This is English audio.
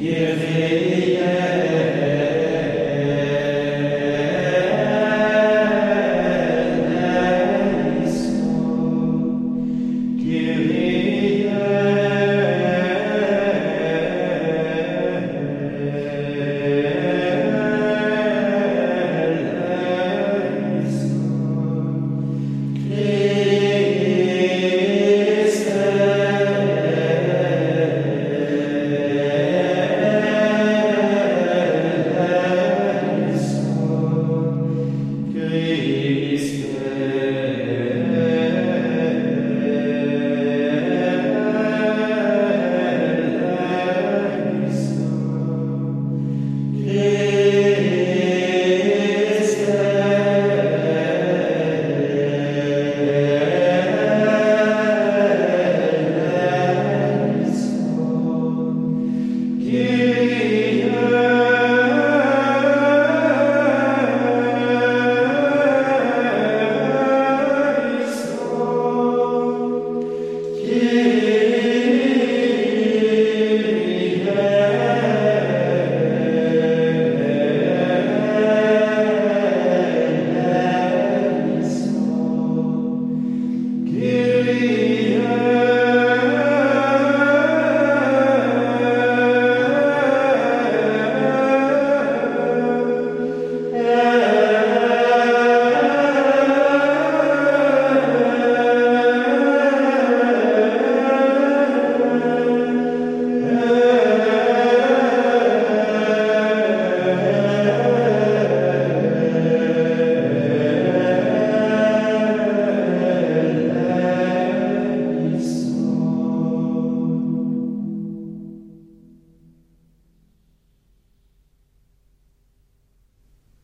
Yeah, yeah, yeah. Yeah.